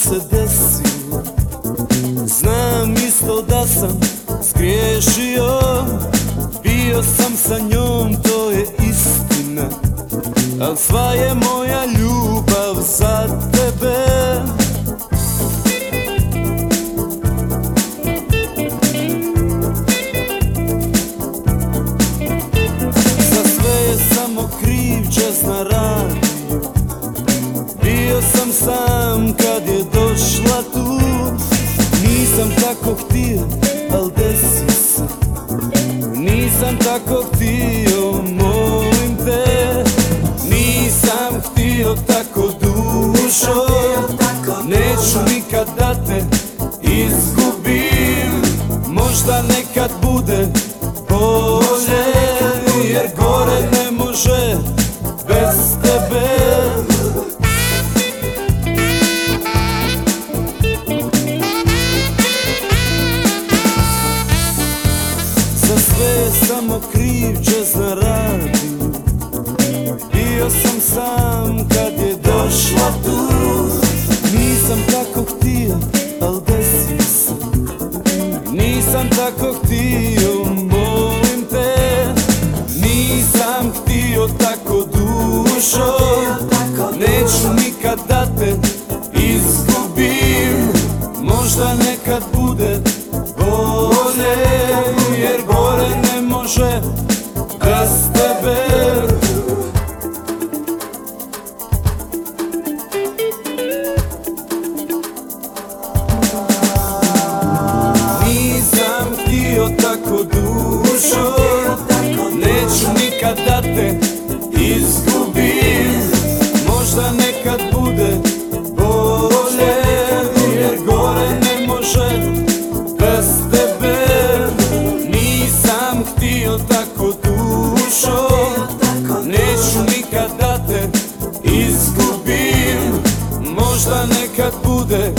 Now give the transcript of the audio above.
se desio Znam isto da sam skriješio Bio sam sa njom, to je istina. Al sva je moja ljubav za tebe. Dušo Neću nikad da te izgubim. Možda nekad bude bolje Jer gore ne može bez tebe. Za sve samo kriv čas na radiju Bio sam sam kad je došla tu. Nisam tako htio, al desio se. Nisam tako htio, molim te. Nisam htio tako dušo. Neću nikad da te izgubim. Možda nekad bude bolje Jer gore ne može bez tebe Možda nekad bude bolje Jer gore ne može bez tebe. Nisam htio tako dušo Neću nikad da te izgubim. Možda nekad bude